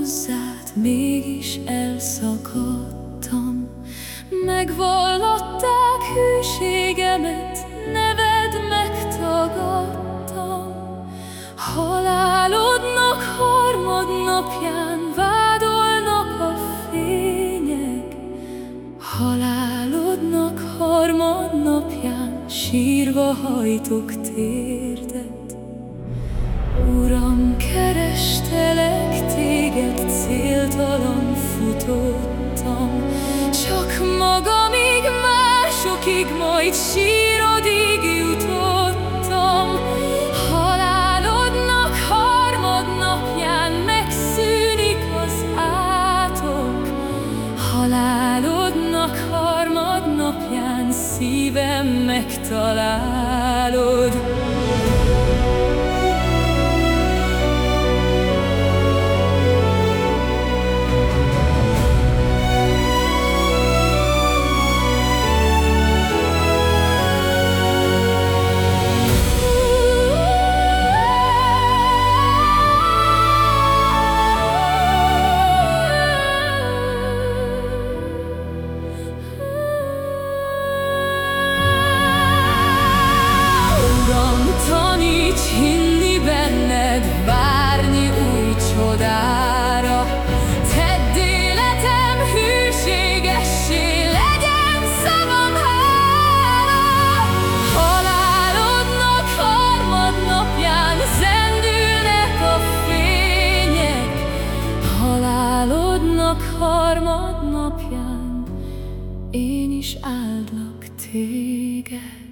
Hozzád, mégis elszakadtam. Megvallották hűségemet, neved megtagadtam. Halálodnak harmadnapján vádolnak a fények, Halálodnak harmadnapján sírva hajtok térdet. céltalan futottam. Csak magamig, másokig, majd sírodig jutottam. Halálodnak harmadnapján megszűnik az átok. Halálodnak harmadnapján szívem megtalálod. harmadnapján én is áldlak téged.